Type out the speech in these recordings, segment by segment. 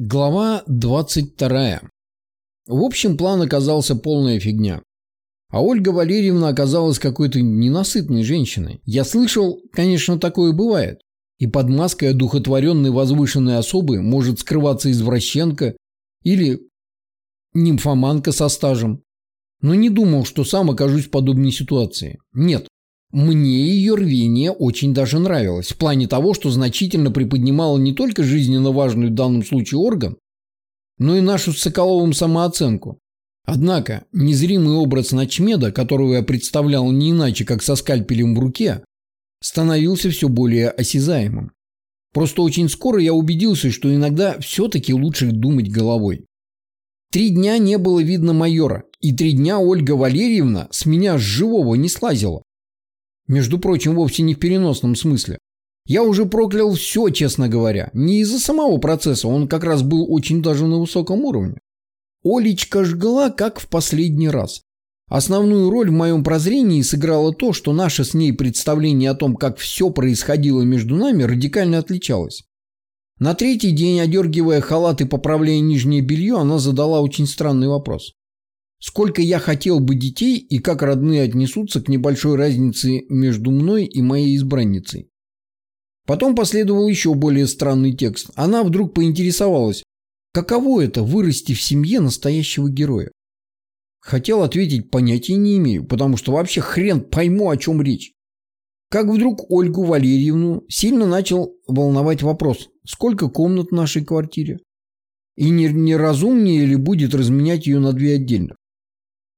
Глава 22. В общем, план оказался полная фигня. А Ольга Валерьевна оказалась какой-то ненасытной женщиной. Я слышал, конечно, такое бывает. И под маской одухотворенной возвышенной особы может скрываться извращенка или нимфоманка со стажем. Но не думал, что сам окажусь в подобной ситуации. Нет, мне ее рвение очень даже нравилось, в плане того, что значительно приподнимало не только жизненно важный в данном случае орган, но и нашу с Соколовым самооценку. Однако незримый образ ночмеда, которого я представлял не иначе, как со скальпелем в руке, становился все более осязаемым. Просто очень скоро я убедился, что иногда все-таки лучше думать головой. Три дня не было видно майора, и три дня Ольга Валерьевна с меня с живого не слазила. Между прочим, вовсе не в переносном смысле. Я уже проклял все, честно говоря. Не из-за самого процесса, он как раз был очень даже на высоком уровне. Олечка жгла, как в последний раз. Основную роль в моем прозрении сыграло то, что наше с ней представление о том, как все происходило между нами, радикально отличалось. На третий день, одергивая халат и поправляя нижнее белье, она задала очень странный вопрос. Сколько я хотел бы детей и как родные отнесутся к небольшой разнице между мной и моей избранницей. Потом последовал еще более странный текст. Она вдруг поинтересовалась, каково это вырасти в семье настоящего героя. Хотел ответить, понятия не имею, потому что вообще хрен пойму, о чем речь. Как вдруг Ольгу Валерьевну сильно начал волновать вопрос, сколько комнат в нашей квартире? И не, не разумнее ли будет разменять ее на две отдельных?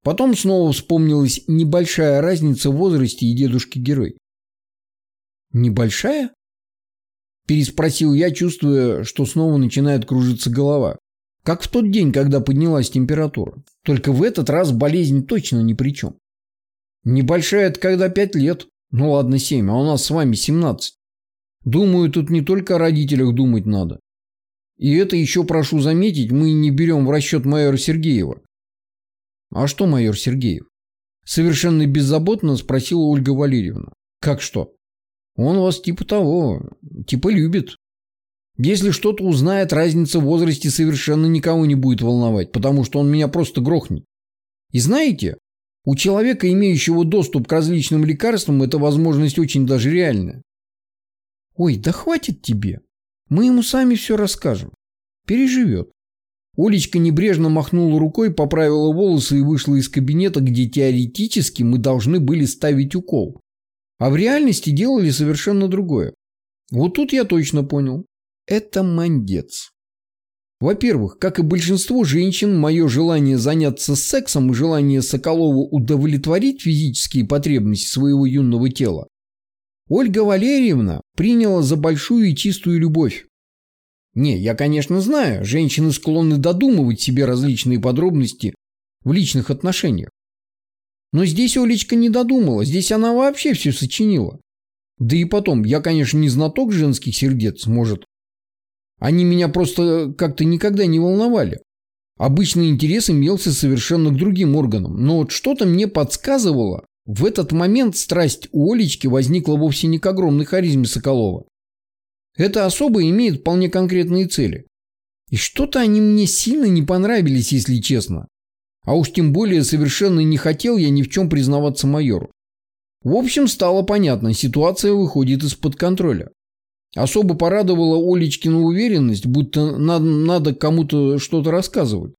Потом снова вспомнилась небольшая разница в возрасте и дедушки-герой. «Небольшая?» Переспросил я, чувствуя, что снова начинает кружиться голова. Как в тот день, когда поднялась температура. Только в этот раз болезнь точно ни при чем. Небольшая – это когда пять лет. Ну ладно, семь, а у нас с вами семнадцать. Думаю, тут не только о родителях думать надо. И это еще, прошу заметить, мы не берем в расчет майора Сергеева. «А что, майор Сергеев?» Совершенно беззаботно спросила Ольга Валерьевна. «Как что?» «Он вас типа того, типа любит. Если что-то узнает, разница в возрасте совершенно никого не будет волновать, потому что он меня просто грохнет. И знаете, у человека, имеющего доступ к различным лекарствам, эта возможность очень даже реальная. Ой, да хватит тебе. Мы ему сами все расскажем. Переживет. Олечка небрежно махнула рукой, поправила волосы и вышла из кабинета, где теоретически мы должны были ставить укол. А в реальности делали совершенно другое. Вот тут я точно понял. Это мандец. Во-первых, как и большинство женщин, мое желание заняться сексом и желание Соколова удовлетворить физические потребности своего юного тела Ольга Валерьевна приняла за большую и чистую любовь, не, я, конечно, знаю, женщины склонны додумывать себе различные подробности в личных отношениях. Но здесь Олечка не додумала, здесь она вообще все сочинила. Да и потом, я, конечно, не знаток женских сердец, может. Они меня просто как-то никогда не волновали. Обычный интерес имелся совершенно к другим органам. Но вот что-то мне подсказывало, в этот момент страсть у Олечки возникла вовсе не к огромной харизме Соколова, эта особа имеет вполне конкретные цели. И что-то они мне сильно не понравились, если честно. А уж тем более совершенно не хотел я ни в чем признаваться майору. В общем, стало понятно, ситуация выходит из-под контроля. Особо порадовала Олечкина уверенность, будто надо, надо кому-то что-то рассказывать.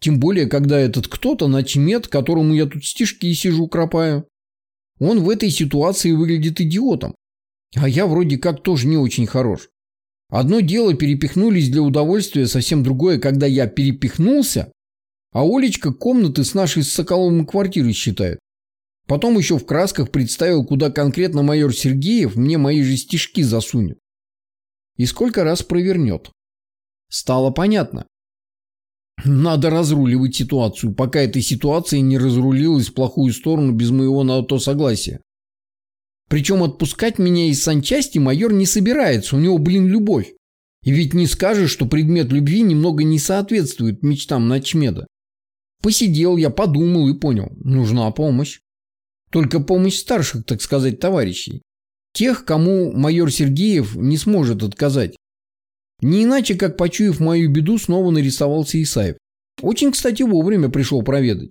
Тем более, когда этот кто-то начмет, которому я тут стишки и сижу кропаю. Он в этой ситуации выглядит идиотом. А я вроде как тоже не очень хорош. Одно дело перепихнулись для удовольствия, совсем другое, когда я перепихнулся, а Олечка комнаты с нашей с Соколовым квартирой считает. Потом еще в красках представил, куда конкретно майор Сергеев мне мои же стишки засунет. И сколько раз провернет. Стало понятно. Надо разруливать ситуацию, пока эта ситуация не разрулилась в плохую сторону без моего на то согласия. Причем отпускать меня из санчасти майор не собирается, у него, блин, любовь. И ведь не скажешь, что предмет любви немного не соответствует мечтам Начмеда. Посидел я, подумал и понял, нужна помощь. Только помощь старших, так сказать, товарищей. Тех, кому майор Сергеев не сможет отказать. Не иначе, как почуяв мою беду, снова нарисовался Исаев. Очень, кстати, вовремя пришел проведать.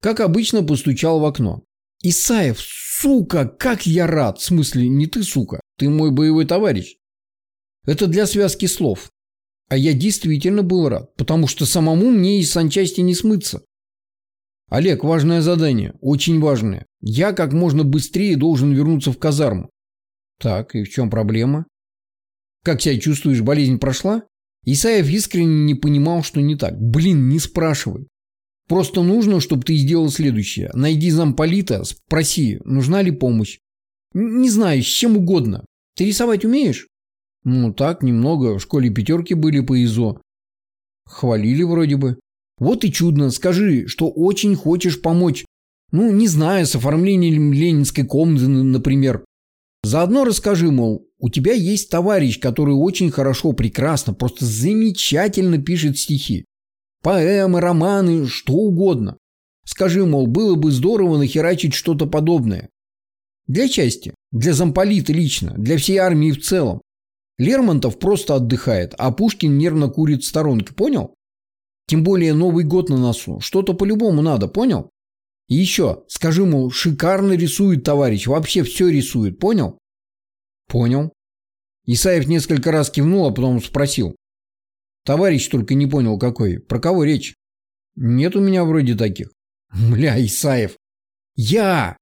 Как обычно, постучал в окно. «Исаев, сука, как я рад!» В смысле, не ты, сука, ты мой боевой товарищ. Это для связки слов. А я действительно был рад, потому что самому мне из санчасти не смыться. Олег, важное задание, очень важное. Я как можно быстрее должен вернуться в казарму. Так, и в чем проблема? Как себя чувствуешь, болезнь прошла? Исаев искренне не понимал, что не так. Блин, не спрашивай. Просто нужно, чтобы ты сделал следующее. Найди замполита, спроси, нужна ли помощь. Не знаю, с чем угодно. Ты рисовать умеешь? Ну так, немного. В школе пятерки были по ИЗО. Хвалили вроде бы. Вот и чудно. Скажи, что очень хочешь помочь. Ну, не знаю, с оформлением ленинской комнаты, например. Заодно расскажи, мол, у тебя есть товарищ, который очень хорошо, прекрасно, просто замечательно пишет стихи. Поэмы, романы, что угодно. Скажи, мол, было бы здорово нахерачить что-то подобное. Для части, для замполита лично, для всей армии в целом. Лермонтов просто отдыхает, а Пушкин нервно курит в сторонке, понял? Тем более Новый год на носу. Что-то по-любому надо, понял? И еще, скажи, мол, шикарно рисует товарищ, вообще все рисует, понял? Понял. Исаев несколько раз кивнул, а потом спросил. Товарищ только не понял, какой. Про кого речь? Нет у меня вроде таких. Бля, Исаев. Я!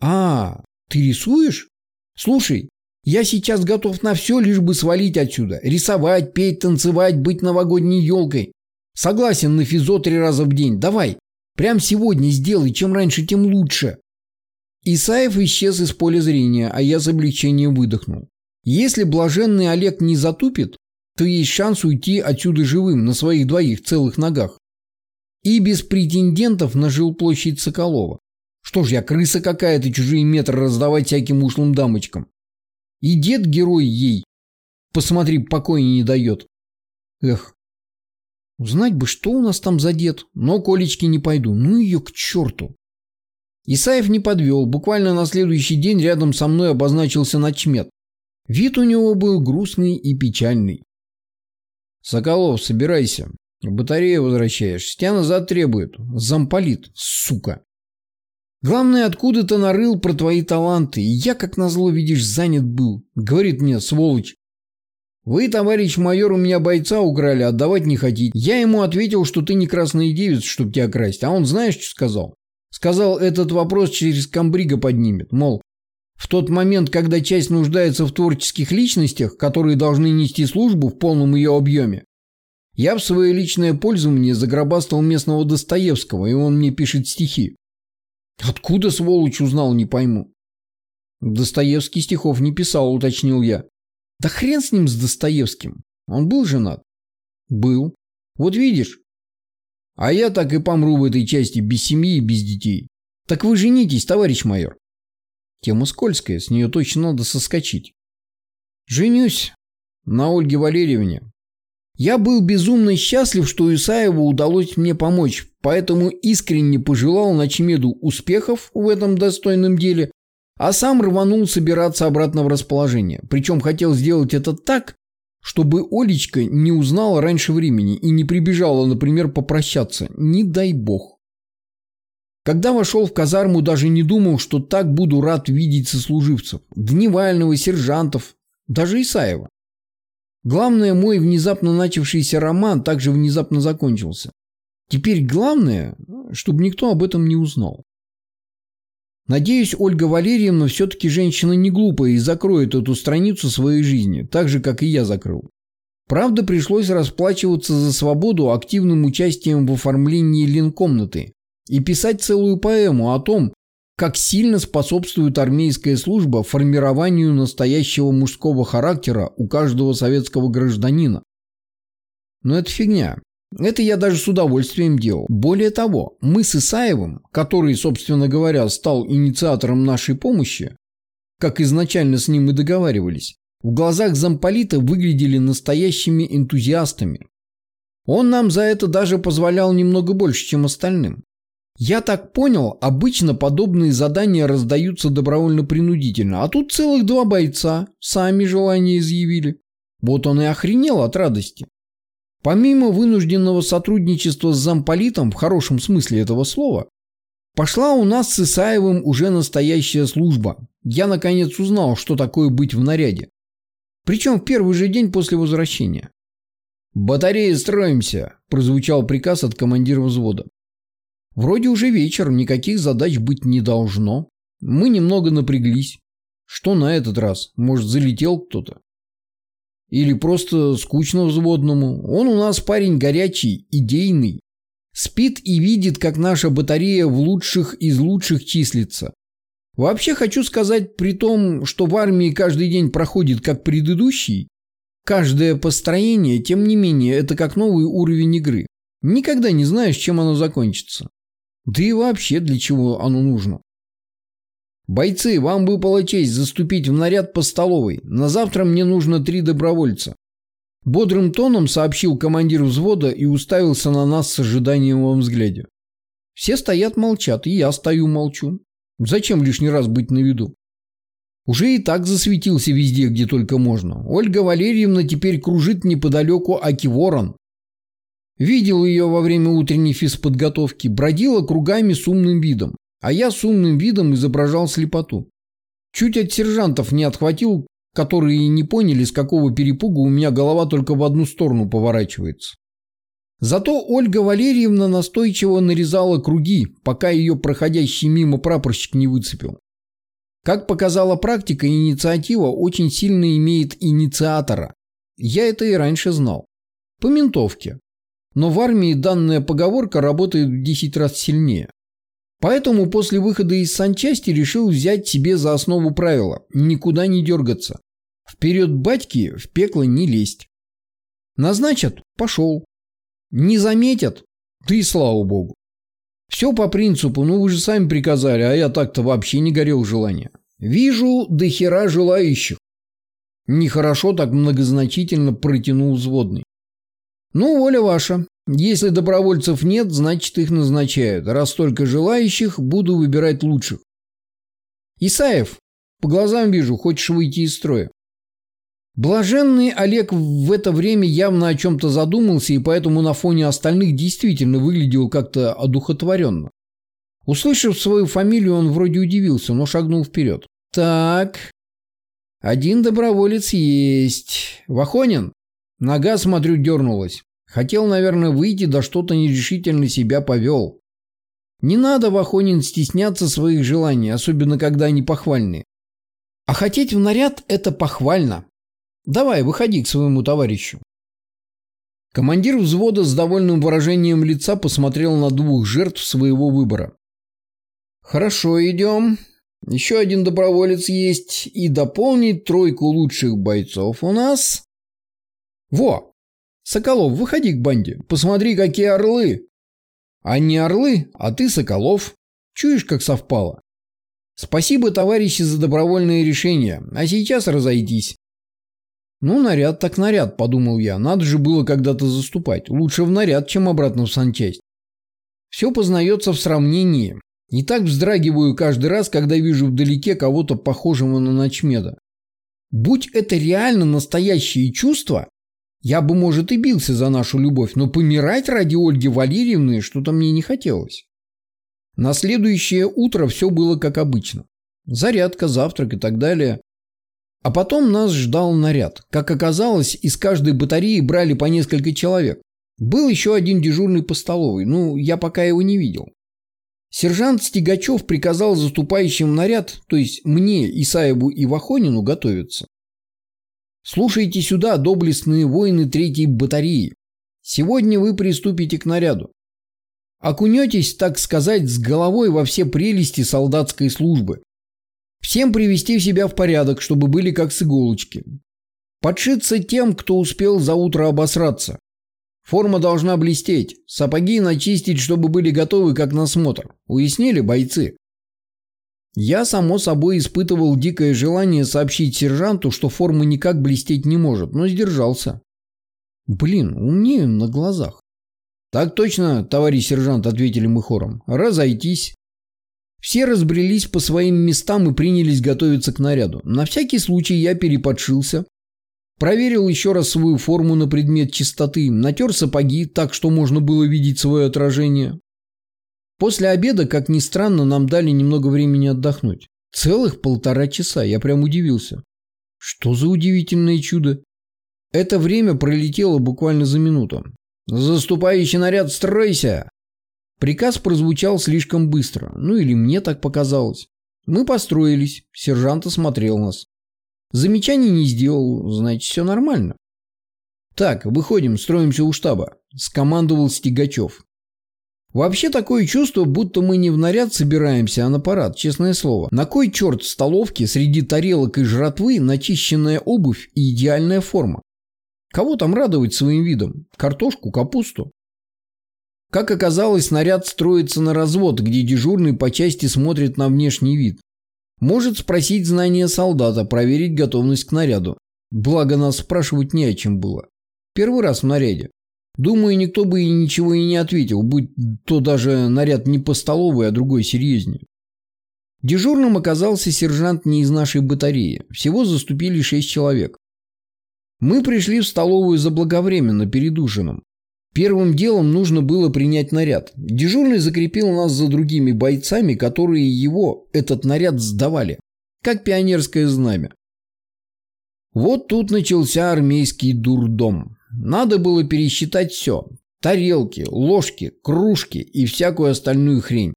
А, ты рисуешь? Слушай, я сейчас готов на все, лишь бы свалить отсюда. Рисовать, петь, танцевать, быть новогодней елкой. Согласен на физо три раза в день. Давай, прям сегодня сделай, чем раньше, тем лучше. Исаев исчез из поля зрения, а я с облегчением выдохнул. Если блаженный Олег не затупит, то есть шанс уйти отсюда живым на своих двоих целых ногах. И без претендентов на жилплощадь Соколова. Что ж я, крыса какая-то, чужие метры раздавать всяким ушлым дамочкам. И дед герой ей, посмотри, покоя не дает. Эх, узнать бы, что у нас там за дед, но Колечки не пойду, ну ее к черту. Исаев не подвел, буквально на следующий день рядом со мной обозначился начмет. Вид у него был грустный и печальный. «Соколов, собирайся. Батарею возвращаешь. Тебя назад требует. Замполит, сука». Главное, откуда-то нарыл про твои таланты, я, как назло, видишь, занят был. Говорит мне, сволочь. Вы, товарищ майор, у меня бойца украли, отдавать не хотите. Я ему ответил, что ты не красный девиц, чтоб тебя красть. А он знаешь, что сказал? Сказал, этот вопрос через комбрига поднимет. Мол, в тот момент, когда часть нуждается в творческих личностях, которые должны нести службу в полном ее объеме, я в свое личное пользование загробастал местного Достоевского, и он мне пишет стихи. Откуда сволочь узнал, не пойму. Достоевский стихов не писал, уточнил я. Да хрен с ним, с Достоевским. Он был женат? Был. Вот видишь. А я так и помру в этой части без семьи и без детей. Так вы женитесь, товарищ майор. Тема скользкая, с нее точно надо соскочить. Женюсь на Ольге Валерьевне. Я был безумно счастлив, что Исаеву удалось мне помочь, поэтому искренне пожелал Ночмеду успехов в этом достойном деле, а сам рванул собираться обратно в расположение. Причем хотел сделать это так, чтобы Олечка не узнала раньше времени и не прибежала, например, попрощаться. Не дай бог. Когда вошел в казарму, даже не думал, что так буду рад видеть сослуживцев. Дневального, сержантов, даже Исаева. Главное, мой внезапно начавшийся роман также внезапно закончился. Теперь главное, чтобы никто об этом не узнал. Надеюсь, Ольга Валерьевна все-таки женщина не глупая и закроет эту страницу своей жизни, так же, как и я закрыл. Правда, пришлось расплачиваться за свободу активным участием в оформлении линкомнаты, и писать целую поэму о том, как сильно способствует армейская служба формированию настоящего мужского характера у каждого советского гражданина. Но это фигня. Это я даже с удовольствием делал. Более того, мы с Исаевым, который, собственно говоря, стал инициатором нашей помощи, как изначально с ним и договаривались, в глазах замполита выглядели настоящими энтузиастами. Он нам за это даже позволял немного больше, чем остальным. Я так понял, обычно подобные задания раздаются добровольно-принудительно, а тут целых два бойца сами желание изъявили. Вот он и охренел от радости. Помимо вынужденного сотрудничества с замполитом в хорошем смысле этого слова, пошла у нас с Исаевым уже настоящая служба. Я наконец узнал, что такое быть в наряде. Причем в первый же день после возвращения. «Батареи строимся!» – прозвучал приказ от командира взвода. Вроде уже вечер, никаких задач быть не должно. Мы немного напряглись. Что на этот раз? Может, залетел кто-то? Или просто скучно взводному? Он у нас парень горячий, идейный. Спит и видит, как наша батарея в лучших из лучших числится. Вообще хочу сказать, при том, что в армии каждый день проходит как предыдущий, каждое построение, тем не менее, это как новый уровень игры. Никогда не знаешь, чем оно закончится. Да и вообще, для чего оно нужно. «Бойцы, вам выпала честь заступить в наряд по столовой. На завтра мне нужно три добровольца». Бодрым тоном сообщил командир взвода и уставился на нас с ожиданием во взгляде. Все стоят молчат, и я стою молчу. Зачем лишний раз быть на виду? Уже и так засветился везде, где только можно. Ольга Валерьевна теперь кружит неподалеку Аки Ворон. Видел ее во время утренней физподготовки, бродила кругами с умным видом. А я с умным видом изображал слепоту. Чуть от сержантов не отхватил, которые не поняли, с какого перепугу у меня голова только в одну сторону поворачивается. Зато Ольга Валерьевна настойчиво нарезала круги, пока ее проходящий мимо прапорщик не выцепил. Как показала практика, инициатива очень сильно имеет инициатора. Я это и раньше знал. По ментовке. Но в армии данная поговорка работает в 10 раз сильнее. Поэтому после выхода из санчасти решил взять себе за основу правила – никуда не дергаться. Вперед батьки в пекло не лезть. Назначат – пошел. Не заметят – и слава богу. Все по принципу, ну вы же сами приказали, а я так-то вообще не горел желания. Вижу до хера желающих. Нехорошо так многозначительно протянул взводный. Ну, воля ваша. Если добровольцев нет, значит их назначают. Раз столько желающих, буду выбирать лучших. Исаев, по глазам вижу, хочешь выйти из строя. Блаженный Олег в это время явно о чем-то задумался и поэтому на фоне остальных действительно выглядел как-то одухотворенно. Услышав свою фамилию, он вроде удивился, но шагнул вперед. «Так, один доброволец есть. Вахонин?» Нога, смотрю, дернулась. Хотел, наверное, выйти, да что-то нерешительно себя повел. Не надо, Вахонин, стесняться своих желаний, особенно когда они похвальные. А хотеть в наряд – это похвально. Давай, выходи к своему товарищу. Командир взвода с довольным выражением лица посмотрел на двух жертв своего выбора. «Хорошо, идем. Еще один доброволец есть. И дополнить тройку лучших бойцов у нас...» «Во! Соколов, выходи к банде. Посмотри, какие орлы. А не орлы, а ты Соколов. Чуешь, как совпало? Спасибо, товарищи, за добровольное решение. А сейчас разойдись. Ну, наряд так наряд, подумал я. Надо же было когда-то заступать. Лучше в наряд, чем обратно в санчасть. Все познается в сравнении. И так вздрагиваю каждый раз, когда вижу вдалеке кого-то похожего на ночмеда. Будь это реально настоящие чувства, я бы, может, и бился за нашу любовь, но помирать ради Ольги Валерьевны что-то мне не хотелось. На следующее утро все было как обычно. Зарядка, завтрак и так далее. А потом нас ждал наряд. Как оказалось, из каждой батареи брали по несколько человек. Был еще один дежурный по столовой, ну, я пока его не видел. Сержант Стегачев приказал заступающим наряд, то есть мне, Исаеву и Вахонину, готовиться. Слушайте сюда, доблестные воины третьей батареи. Сегодня вы приступите к наряду. Окунетесь, так сказать, с головой во все прелести солдатской службы. Всем привести себя в порядок, чтобы были как с иголочки. Подшиться тем, кто успел за утро обосраться. Форма должна блестеть, сапоги начистить, чтобы были готовы как на смотр. Уяснили, бойцы? Я, само собой, испытывал дикое желание сообщить сержанту, что форма никак блестеть не может, но сдержался. Блин, умнею на глазах. Так точно, товарищ сержант, ответили мы хором. Разойтись. Все разбрелись по своим местам и принялись готовиться к наряду. На всякий случай я переподшился. Проверил еще раз свою форму на предмет чистоты, натер сапоги так, что можно было видеть свое отражение. После обеда, как ни странно, нам дали немного времени отдохнуть. Целых полтора часа, я прям удивился. Что за удивительное чудо? Это время пролетело буквально за минуту. «Заступающий наряд, стройся!» Приказ прозвучал слишком быстро, ну или мне так показалось. Мы построились, сержант осмотрел нас. Замечаний не сделал, значит, все нормально. «Так, выходим, строимся у штаба», – скомандовал Стигачев. Вообще такое чувство, будто мы не в наряд собираемся, а на парад, честное слово. На кой черт в столовке среди тарелок и жратвы начищенная обувь и идеальная форма? Кого там радовать своим видом? Картошку, капусту? Как оказалось, наряд строится на развод, где дежурный по части смотрит на внешний вид. Может спросить знания солдата, проверить готовность к наряду. Благо нас спрашивать не о чем было. Первый раз в наряде. Думаю, никто бы и ничего и не ответил, будь то даже наряд не по столовой, а другой серьезнее. Дежурным оказался сержант не из нашей батареи. Всего заступили шесть человек. Мы пришли в столовую заблаговременно, перед ужином. Первым делом нужно было принять наряд. Дежурный закрепил нас за другими бойцами, которые его, этот наряд, сдавали. Как пионерское знамя. Вот тут начался армейский дурдом. Надо было пересчитать все. Тарелки, ложки, кружки и всякую остальную хрень.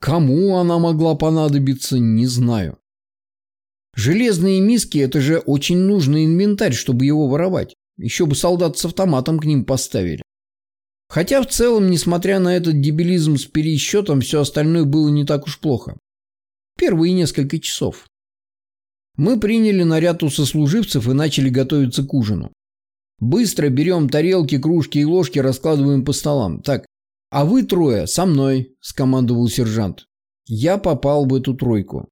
Кому она могла понадобиться, не знаю. Железные миски – это же очень нужный инвентарь, чтобы его воровать. Еще бы солдат с автоматом к ним поставили. Хотя в целом, несмотря на этот дебилизм с пересчетом, все остальное было не так уж плохо. Первые несколько часов. Мы приняли наряд у сослуживцев и начали готовиться к ужину. Быстро берем тарелки, кружки и ложки, раскладываем по столам. Так, а вы трое со мной, скомандовал сержант. Я попал в эту тройку.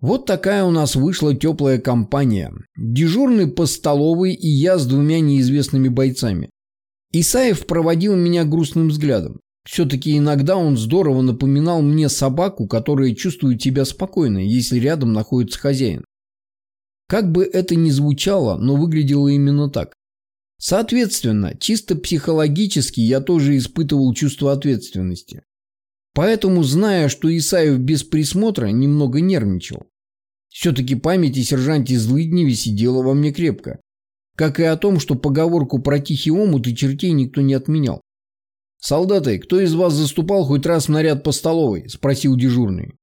Вот такая у нас вышла теплая компания. Дежурный по столовой и я с двумя неизвестными бойцами. Исаев проводил меня грустным взглядом. Все-таки иногда он здорово напоминал мне собаку, которая чувствует себя спокойно, если рядом находится хозяин. Как бы это ни звучало, но выглядело именно так. Соответственно, чисто психологически я тоже испытывал чувство ответственности. Поэтому, зная, что Исаев без присмотра, немного нервничал. Все-таки память о сержанте Злыдневе сидела во мне крепко. Как и о том, что поговорку про тихий омут и чертей никто не отменял. «Солдаты, кто из вас заступал хоть раз в наряд по столовой?» – спросил дежурный.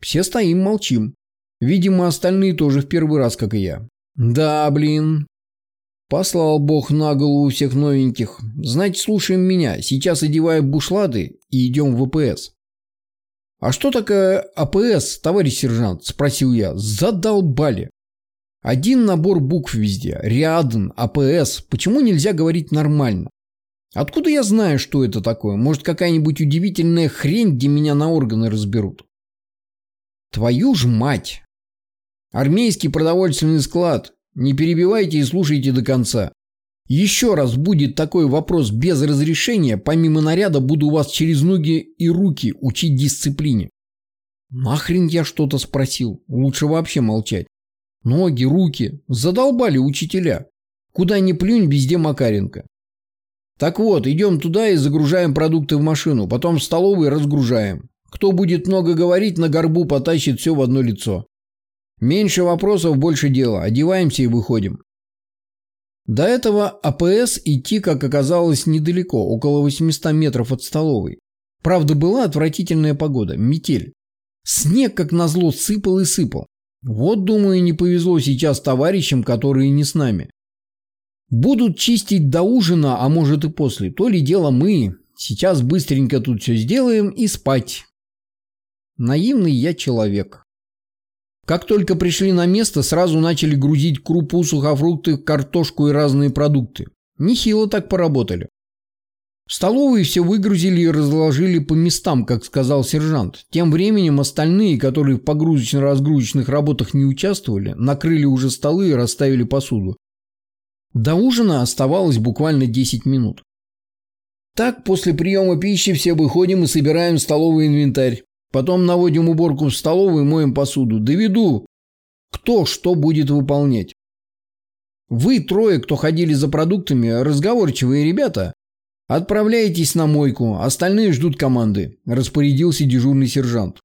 Все стоим, молчим. Видимо, остальные тоже в первый раз, как и я. «Да, блин, Послал бог на голову всех новеньких. Значит, слушаем меня. Сейчас одеваем бушлаты и идем в АПС. А что такое АПС, товарищ сержант? Спросил я. Задолбали. Один набор букв везде. Рядом, АПС. Почему нельзя говорить нормально? Откуда я знаю, что это такое? Может, какая-нибудь удивительная хрень, где меня на органы разберут? Твою ж мать! Армейский продовольственный склад. Не перебивайте и слушайте до конца. Еще раз будет такой вопрос без разрешения, помимо наряда буду вас через ноги и руки учить дисциплине. Нахрен я что-то спросил? Лучше вообще молчать. Ноги, руки. Задолбали учителя. Куда ни плюнь, везде Макаренко. Так вот, идем туда и загружаем продукты в машину, потом в столовой разгружаем. Кто будет много говорить, на горбу потащит все в одно лицо. Меньше вопросов, больше дела. Одеваемся и выходим. До этого АПС идти, как оказалось, недалеко, около 800 метров от столовой. Правда, была отвратительная погода, метель. Снег, как назло, сыпал и сыпал. Вот, думаю, не повезло сейчас товарищам, которые не с нами. Будут чистить до ужина, а может и после. То ли дело мы. Сейчас быстренько тут все сделаем и спать. Наивный я человек. Как только пришли на место, сразу начали грузить крупу, сухофрукты, картошку и разные продукты. Нехило так поработали. В столовой все выгрузили и разложили по местам, как сказал сержант. Тем временем остальные, которые в погрузочно-разгрузочных работах не участвовали, накрыли уже столы и расставили посуду. До ужина оставалось буквально 10 минут. Так, после приема пищи все выходим и собираем столовый инвентарь. Потом наводим уборку в столовой моем посуду. Доведу, кто что будет выполнять. Вы трое, кто ходили за продуктами, разговорчивые ребята, отправляетесь на мойку, остальные ждут команды», – распорядился дежурный сержант.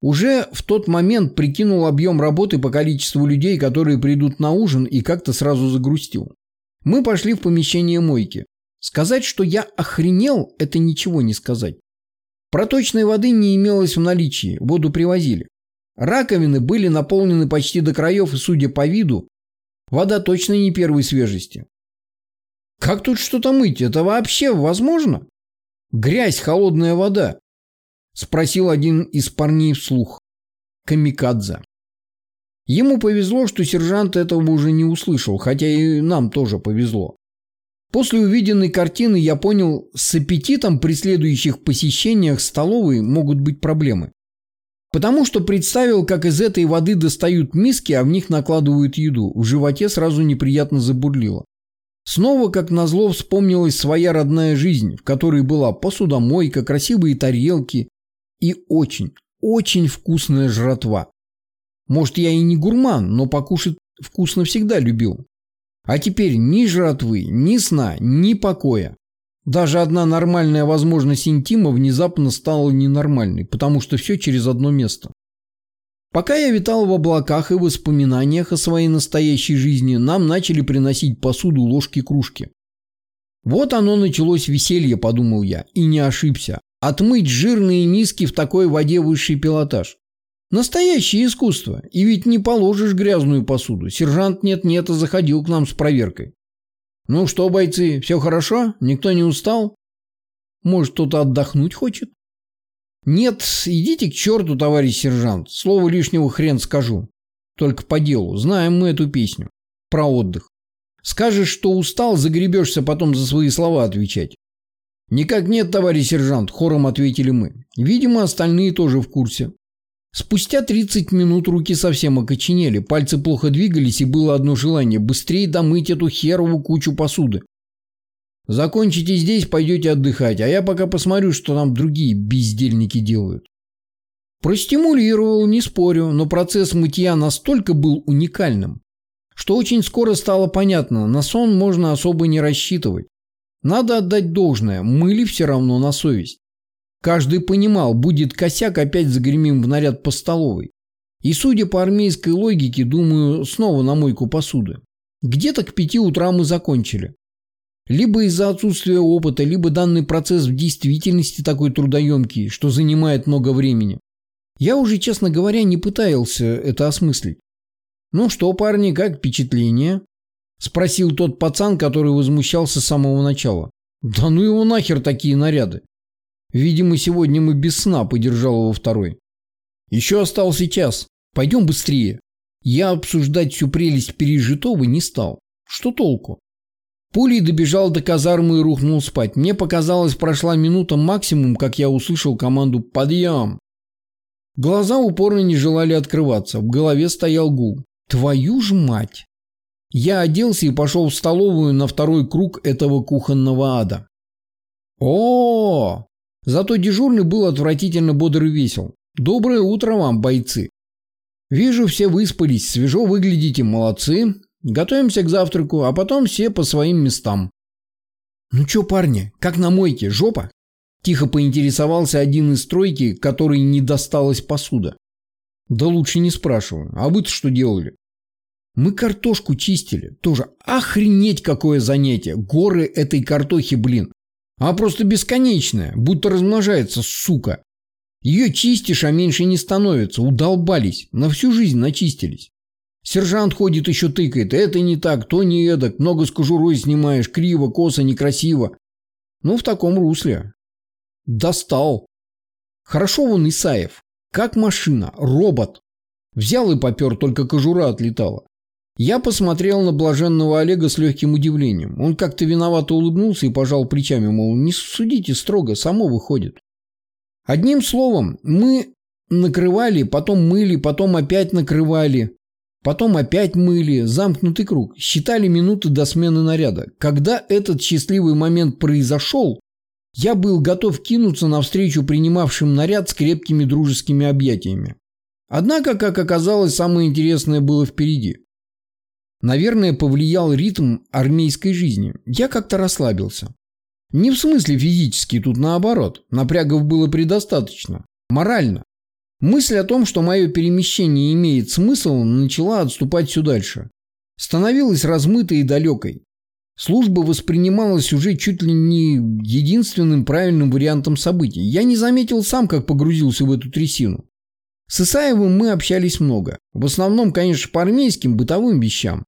Уже в тот момент прикинул объем работы по количеству людей, которые придут на ужин, и как-то сразу загрустил. Мы пошли в помещение мойки. Сказать, что я охренел, это ничего не сказать. Проточной воды не имелось в наличии, воду привозили. Раковины были наполнены почти до краев, и, судя по виду, вода точно не первой свежести. Как тут что-то мыть? Это вообще возможно? Грязь, холодная вода. Спросил один из парней вслух. Камикадзе. Ему повезло, что сержант этого уже не услышал, хотя и нам тоже повезло. После увиденной картины я понял, с аппетитом при следующих посещениях столовой могут быть проблемы. Потому что представил, как из этой воды достают миски, а в них накладывают еду. В животе сразу неприятно забурлило. Снова, как назло, вспомнилась своя родная жизнь, в которой была посудомойка, красивые тарелки и очень, очень вкусная жратва. Может, я и не гурман, но покушать вкусно всегда любил. А теперь ни жратвы, ни сна, ни покоя. Даже одна нормальная возможность интима внезапно стала ненормальной, потому что все через одно место. Пока я витал в облаках и воспоминаниях о своей настоящей жизни, нам начали приносить посуду, ложки, кружки. Вот оно началось веселье, подумал я, и не ошибся. Отмыть жирные миски в такой воде высший пилотаж. Настоящее искусство. И ведь не положишь грязную посуду. Сержант нет-нет, а заходил к нам с проверкой. Ну что, бойцы, все хорошо? Никто не устал? Может, кто-то отдохнуть хочет? Нет, идите к черту, товарищ сержант. Слово лишнего хрен скажу. Только по делу. Знаем мы эту песню. Про отдых. Скажешь, что устал, загребешься потом за свои слова отвечать. «Никак нет, товарищ сержант», – хором ответили мы. Видимо, остальные тоже в курсе. Спустя 30 минут руки совсем окоченели, пальцы плохо двигались и было одно желание – быстрее домыть эту херову кучу посуды. Закончите здесь, пойдете отдыхать, а я пока посмотрю, что там другие бездельники делают. Простимулировал, не спорю, но процесс мытья настолько был уникальным, что очень скоро стало понятно, на сон можно особо не рассчитывать. Надо отдать должное, мыли все равно на совесть. Каждый понимал, будет косяк, опять загремим в наряд по столовой. И судя по армейской логике, думаю, снова на мойку посуды. Где-то к пяти утра мы закончили. Либо из-за отсутствия опыта, либо данный процесс в действительности такой трудоемкий, что занимает много времени. Я уже, честно говоря, не пытался это осмыслить. «Ну что, парни, как впечатление?» Спросил тот пацан, который возмущался с самого начала. «Да ну его нахер такие наряды!» Видимо, сегодня мы без сна, подержал его второй. Еще остался час. Пойдем быстрее. Я обсуждать всю прелесть пережитого не стал. Что толку? Пулей добежал до казармы и рухнул спать. Мне показалось, прошла минута максимум, как я услышал команду «Подъем!». Глаза упорно не желали открываться. В голове стоял гул. Твою ж мать! Я оделся и пошел в столовую на второй круг этого кухонного ада. О, -о, -о, Зато дежурный был отвратительно бодр и весел. «Доброе утро вам, бойцы!» «Вижу, все выспались, свежо выглядите, молодцы. Готовимся к завтраку, а потом все по своим местам». «Ну чё, парни, как на мойке, жопа?» Тихо поинтересовался один из стройки, который не досталась посуда. «Да лучше не спрашиваю. А вы-то что делали?» «Мы картошку чистили. Тоже охренеть какое занятие. Горы этой картохи, блин. Она просто бесконечная, будто размножается, сука. Ее чистишь, а меньше не становится. Удолбались. На всю жизнь начистились. Сержант ходит еще тыкает. Это не так, то не эдак. Много с кожурой снимаешь. Криво, косо, некрасиво. Ну, в таком русле. Достал. Хорошо вон Исаев. Как машина. Робот. Взял и попер, только кожура отлетала. Я посмотрел на блаженного Олега с легким удивлением. Он как-то виновато улыбнулся и пожал плечами, мол, не судите строго, само выходит. Одним словом, мы накрывали, потом мыли, потом опять накрывали, потом опять мыли, замкнутый круг, считали минуты до смены наряда. Когда этот счастливый момент произошел, я был готов кинуться навстречу принимавшим наряд с крепкими дружескими объятиями. Однако, как оказалось, самое интересное было впереди. Наверное, повлиял ритм армейской жизни. Я как-то расслабился. Не в смысле физически, тут наоборот. Напрягов было предостаточно. Морально. Мысль о том, что мое перемещение имеет смысл, начала отступать все дальше. Становилась размытой и далекой. Служба воспринималась уже чуть ли не единственным правильным вариантом событий. Я не заметил сам, как погрузился в эту трясину. С Исаевым мы общались много. В основном, конечно, по армейским бытовым вещам.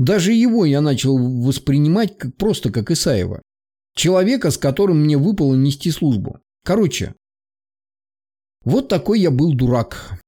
Даже его я начал воспринимать как, просто как Исаева. Человека, с которым мне выпало нести службу. Короче, вот такой я был дурак.